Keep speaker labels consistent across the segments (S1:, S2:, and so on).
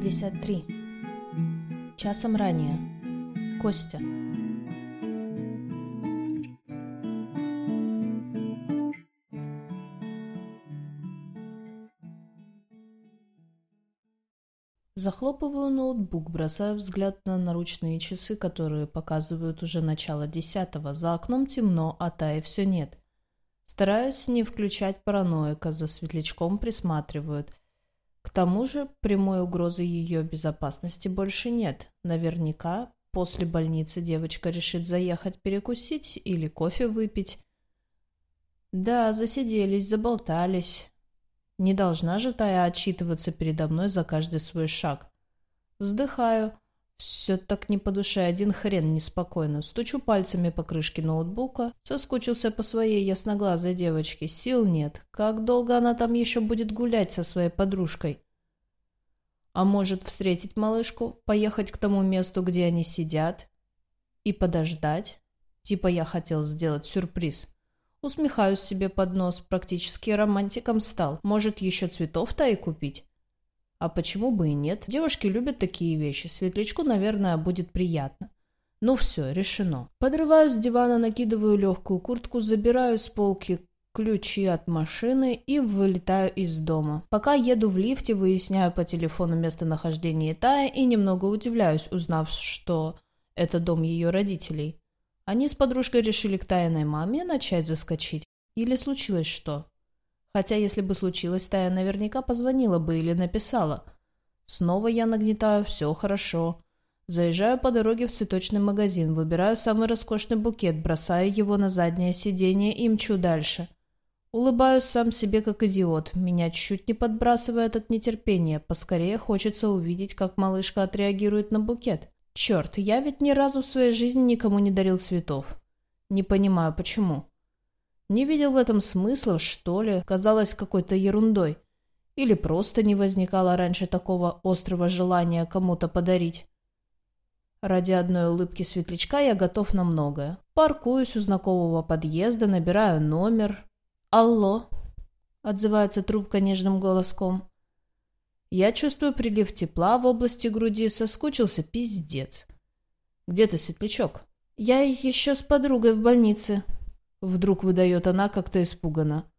S1: 53. Часом ранее. Костя. Захлопываю ноутбук, бросаю взгляд на наручные часы, которые показывают уже начало десятого. За окном темно, а Таи все нет. Стараюсь не включать параноика, за светлячком присматривают. К тому же прямой угрозы ее безопасности больше нет. Наверняка после больницы девочка решит заехать перекусить или кофе выпить. Да, засиделись, заболтались. Не должна же Тая отчитываться передо мной за каждый свой шаг. Вздыхаю. Все так не по душе, один хрен неспокойно. Стучу пальцами по крышке ноутбука. Соскучился по своей ясноглазой девочке. Сил нет. Как долго она там еще будет гулять со своей подружкой? А может встретить малышку, поехать к тому месту, где они сидят, и подождать? Типа я хотел сделать сюрприз. Усмехаюсь себе под нос, практически романтиком стал. Может, еще цветов-то и купить? А почему бы и нет? Девушки любят такие вещи. Светлячку, наверное, будет приятно. Ну все, решено. Подрываю с дивана, накидываю легкую куртку, забираю с полки ключи от машины и вылетаю из дома. Пока еду в лифте, выясняю по телефону местонахождение Тая и немного удивляюсь, узнав, что это дом ее родителей. Они с подружкой решили к Тайной маме начать заскочить. Или случилось что? Хотя, если бы случилось, Тая наверняка позвонила бы или написала. Снова я нагнетаю, все хорошо. Заезжаю по дороге в цветочный магазин, выбираю самый роскошный букет, бросаю его на заднее сиденье и мчу дальше. Улыбаюсь сам себе как идиот. Меня чуть не подбрасывает от нетерпения. Поскорее хочется увидеть, как малышка отреагирует на букет. Черт, я ведь ни разу в своей жизни никому не дарил цветов. Не понимаю, почему. Не видел в этом смысла, что ли, казалось какой-то ерундой. Или просто не возникало раньше такого острого желания кому-то подарить. Ради одной улыбки светлячка я готов на многое. Паркуюсь у знакомого подъезда, набираю номер. «Алло!» — отзывается трубка нежным голоском. Я чувствую прилив тепла в области груди, соскучился пиздец. «Где ты, светлячок?» «Я еще с подругой в больнице», Вдруг выдает она как-то испуганно.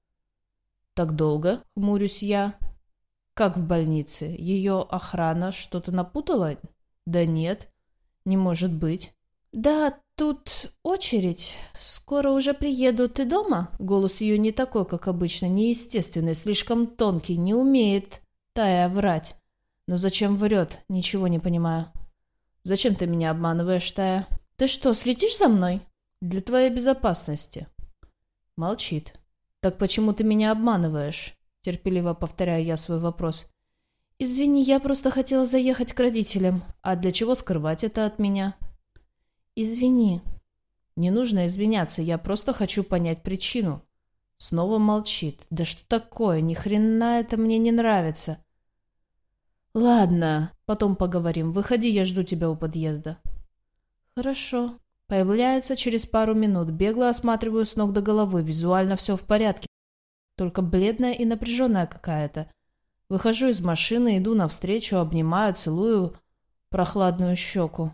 S1: «Так долго?» — хмурюсь я. «Как в больнице? Ее охрана что-то напутала?» «Да нет, не может быть». «Да, тут очередь. Скоро уже приеду. Ты дома?» Голос ее не такой, как обычно, неестественный, слишком тонкий, не умеет Тая врать. «Но зачем врет? Ничего не понимаю». «Зачем ты меня обманываешь, Тая?» «Ты что, следишь за мной?» Для твоей безопасности. Молчит. Так почему ты меня обманываешь? Терпеливо повторяю я свой вопрос. Извини, я просто хотела заехать к родителям. А для чего скрывать это от меня? Извини. Не нужно извиняться, я просто хочу понять причину. Снова молчит. Да что такое? Ни хрена это мне не нравится. Ладно, потом поговорим. Выходи, я жду тебя у подъезда. Хорошо. Появляется через пару минут. Бегло осматриваю с ног до головы. Визуально все в порядке. Только бледная и напряженная какая-то. Выхожу из машины, иду навстречу, обнимаю, целую прохладную щеку.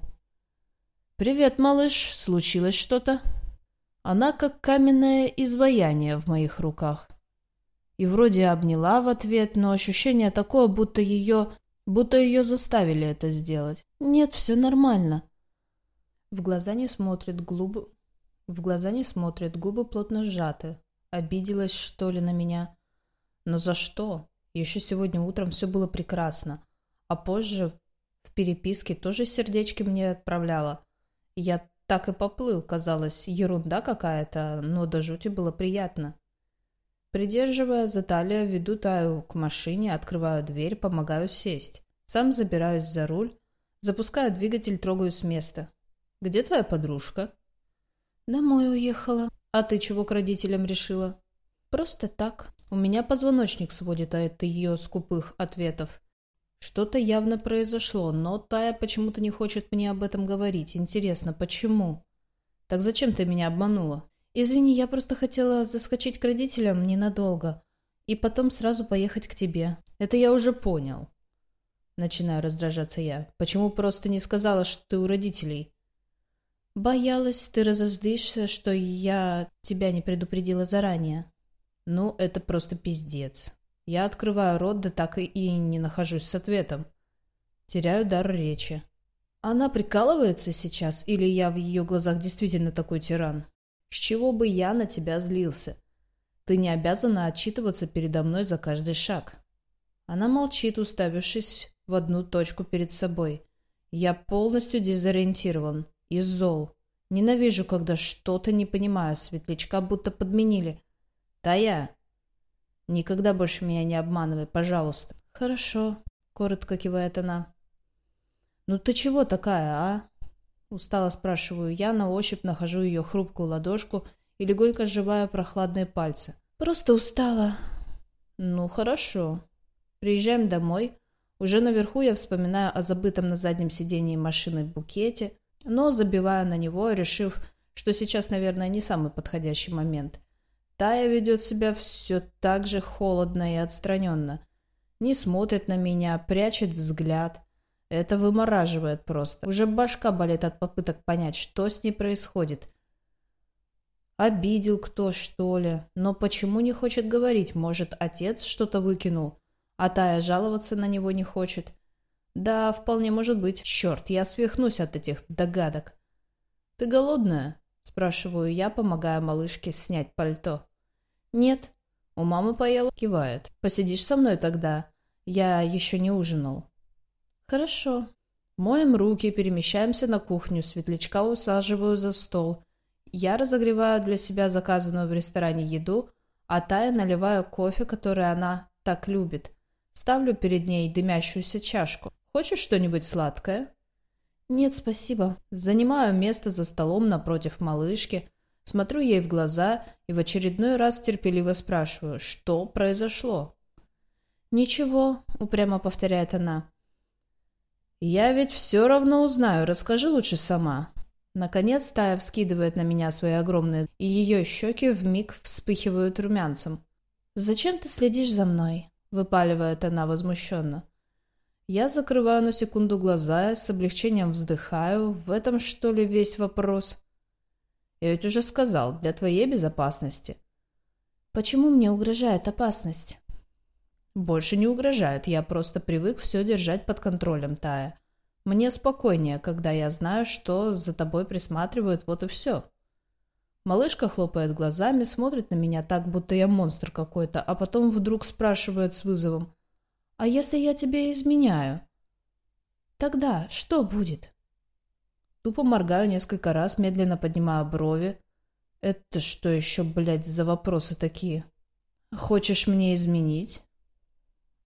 S1: «Привет, малыш. Случилось что-то?» Она как каменное изваяние в моих руках. И вроде обняла в ответ, но ощущение такое, будто ее... будто ее заставили это сделать. «Нет, все нормально». В глаза не смотрит, губы... В глаза не смотрит, губы плотно сжаты. Обиделась, что ли, на меня? Но за что? Еще сегодня утром все было прекрасно. А позже в переписке тоже сердечки мне отправляла. Я так и поплыл, казалось, ерунда какая-то, но до жути было приятно. Придерживая за талию, веду Таю к машине, открываю дверь, помогаю сесть. Сам забираюсь за руль, запускаю двигатель, трогаю с места. Где твоя подружка?» «Домой уехала. А ты чего к родителям решила?» «Просто так. У меня позвоночник сводит от ее скупых ответов. Что-то явно произошло, но Тая почему-то не хочет мне об этом говорить. Интересно, почему?» «Так зачем ты меня обманула?» «Извини, я просто хотела заскочить к родителям ненадолго и потом сразу поехать к тебе. Это я уже понял». Начинаю раздражаться я. «Почему просто не сказала, что ты у родителей?» «Боялась, ты разозлишься, что я тебя не предупредила заранее». «Ну, это просто пиздец. Я открываю рот, да так и не нахожусь с ответом. Теряю дар речи. Она прикалывается сейчас, или я в ее глазах действительно такой тиран? С чего бы я на тебя злился? Ты не обязана отчитываться передо мной за каждый шаг. Она молчит, уставившись в одну точку перед собой. Я полностью дезориентирован и зол. Ненавижу, когда что-то не понимаю, светлячка будто подменили. Тая, никогда больше меня не обманывай, пожалуйста. Хорошо, коротко кивает она. «Ну ты чего такая, а?» Устало спрашиваю я, на ощупь нахожу ее хрупкую ладошку и легонько сжимаю прохладные пальцы. «Просто устала». «Ну хорошо. Приезжаем домой. Уже наверху я вспоминаю о забытом на заднем сидении машины букете, но забиваю на него, решив, что сейчас, наверное, не самый подходящий момент. Тая ведет себя все так же холодно и отстраненно. Не смотрит на меня, прячет взгляд. Это вымораживает просто. Уже башка болит от попыток понять, что с ней происходит. Обидел кто, что ли? Но почему не хочет говорить? Может, отец что-то выкинул, а Тая жаловаться на него не хочет? Да, вполне может быть. Черт, я свихнусь от этих догадок. «Ты голодная?» – спрашиваю я, помогая малышке снять пальто. «Нет». «У мамы поела?» – кивает. «Посидишь со мной тогда?» «Я еще не ужинал». «Хорошо». Моем руки, перемещаемся на кухню, светлячка усаживаю за стол. Я разогреваю для себя заказанную в ресторане еду, а Тая наливаю кофе, который она так любит. Ставлю перед ней дымящуюся чашку. «Хочешь что-нибудь сладкое?» «Нет, спасибо». Занимаю место за столом напротив малышки, смотрю ей в глаза и в очередной раз терпеливо спрашиваю, что произошло. «Ничего», — упрямо повторяет она. «Я ведь все равно узнаю, расскажи лучше сама». Наконец Тая вскидывает на меня свои огромные, и ее щеки вмиг вспыхивают румянцем. «Зачем ты следишь за мной?» — выпаливает она возмущенно. Я закрываю на секунду глаза, с облегчением вздыхаю. В этом, что ли, весь вопрос? Я ведь уже сказал, для твоей безопасности. Почему мне угрожает опасность? Больше не угрожает, я просто привык все держать под контролем, Тая. Мне спокойнее, когда я знаю, что за тобой присматривают, вот и все. Малышка хлопает глазами, смотрит на меня так, будто я монстр какой-то, а потом вдруг спрашивает с вызовом. «А если я тебе изменяю?» «Тогда что будет?» Тупо моргаю несколько раз, медленно поднимаю брови. «Это что еще, блядь, за вопросы такие?» «Хочешь мне изменить?»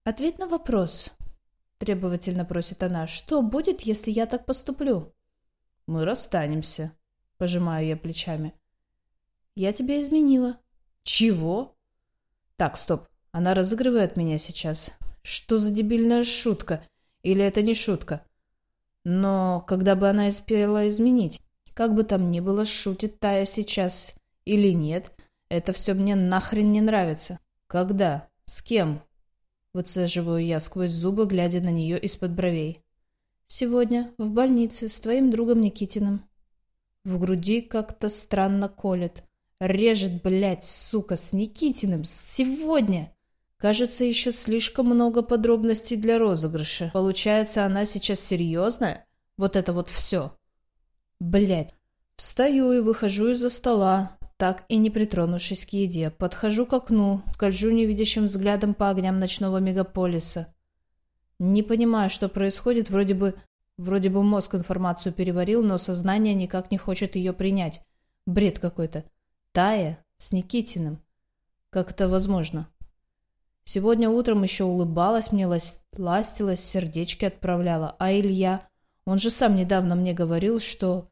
S1: «Ответь на вопрос», — требовательно просит она. «Что будет, если я так поступлю?» «Мы расстанемся», — пожимаю я плечами. «Я тебя изменила». «Чего?» «Так, стоп. Она разыгрывает меня сейчас. Что за дебильная шутка? Или это не шутка?» Но когда бы она успела изменить? Как бы там ни было, шутит Тая сейчас или нет, это все мне нахрен не нравится. Когда? С кем? Выцеживаю я сквозь зубы, глядя на нее из-под бровей. «Сегодня в больнице с твоим другом Никитиным». В груди как-то странно колет. Режет, блядь, сука, с Никитиным. Сегодня. Кажется, еще слишком много подробностей для розыгрыша. Получается, она сейчас серьезная? Вот это вот все. Блядь. Встаю и выхожу из-за стола, так и не притронувшись к еде. Подхожу к окну, скольжу невидящим взглядом по огням ночного мегаполиса. Не понимаю, что происходит, вроде бы... Вроде бы мозг информацию переварил, но сознание никак не хочет ее принять. Бред какой-то. Тая с Никитиным. Как это возможно? Сегодня утром еще улыбалась мне, ластилась, сердечки отправляла. А Илья... Он же сам недавно мне говорил, что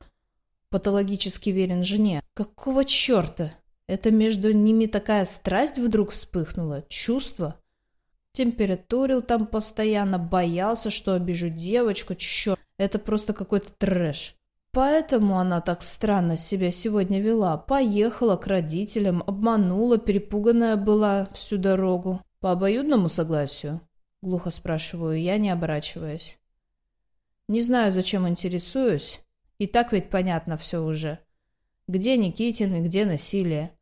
S1: патологически верен жене. Какого черта? Это между ними такая страсть вдруг вспыхнула? Чувство? Температурил там постоянно, боялся, что обижу девочку. Черт, это просто какой-то трэш. Поэтому она так странно себя сегодня вела. Поехала к родителям, обманула, перепуганная была всю дорогу. По обоюдному согласию? — глухо спрашиваю я, не оборачиваясь. Не знаю, зачем интересуюсь. И так ведь понятно все уже. Где Никитин и где насилие.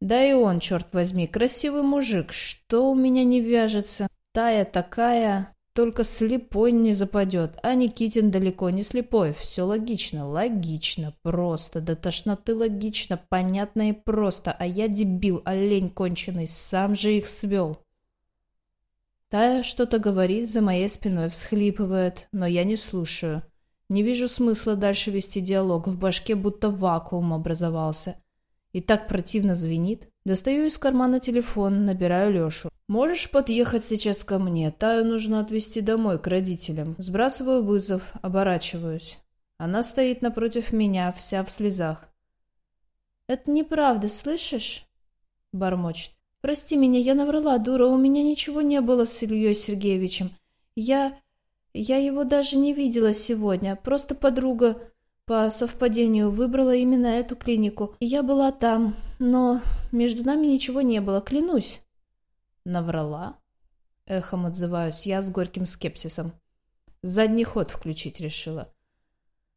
S1: Да и он, черт возьми, красивый мужик. Что у меня не вяжется? Тая такая, только слепой не западет. А Никитин далеко не слепой. Все логично, логично, просто. До тошноты логично, понятно и просто. А я дебил, олень конченый, сам же их свел. Тая что-то говорит, за моей спиной всхлипывает, но я не слушаю. Не вижу смысла дальше вести диалог, в башке будто вакуум образовался. И так противно звенит. Достаю из кармана телефон, набираю Лешу. «Можешь подъехать сейчас ко мне? Таю нужно отвезти домой, к родителям». Сбрасываю вызов, оборачиваюсь. Она стоит напротив меня, вся в слезах.
S2: «Это неправда, слышишь?» Бормочет. «Прости меня, я наврала, дура, у меня ничего не было с Ильей Сергеевичем. Я... я его даже не видела сегодня, просто подруга по совпадению выбрала именно эту клинику, и я была там, но между нами ничего не было, клянусь».
S1: «Наврала?» Эхом отзываюсь я с горьким скепсисом. Задний ход включить решила.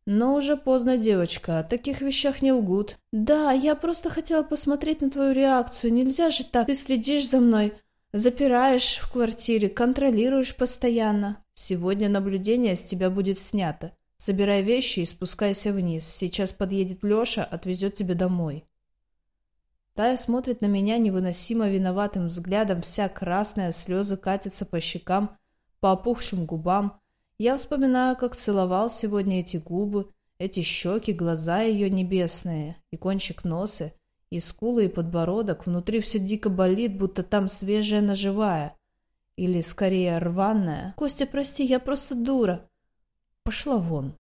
S1: Но уже поздно, девочка, о таких вещах не лгут.
S2: Да, я просто хотела посмотреть на твою реакцию. Нельзя же так. Ты следишь за мной, запираешь в квартире, контролируешь постоянно.
S1: Сегодня наблюдение с тебя будет снято. Собирай вещи и спускайся вниз. Сейчас подъедет Леша, отвезет тебя домой. Тая смотрит на меня невыносимо виноватым взглядом, вся красная, слезы катятся по щекам, по опухшим губам. Я вспоминаю, как целовал сегодня эти губы, эти щеки, глаза ее небесные, и кончик носа, и скулы, и подбородок. Внутри все дико болит, будто там свежая ножевая. Или, скорее, рваная.
S2: «Костя, прости, я просто дура».
S1: «Пошла вон».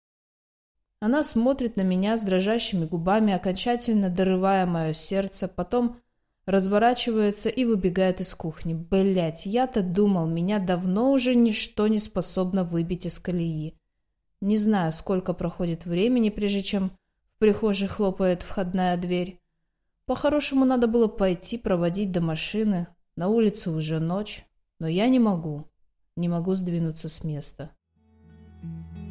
S1: Она смотрит на меня с дрожащими губами, окончательно дорывая мое сердце, потом разворачивается и выбегает из кухни. Блять, я-то думал, меня давно уже ничто не способно выбить из колеи. Не знаю, сколько проходит времени, прежде чем в прихожей хлопает входная дверь. По-хорошему надо было пойти проводить до машины. На улице уже ночь, но я не могу. Не могу сдвинуться с места. Thank you.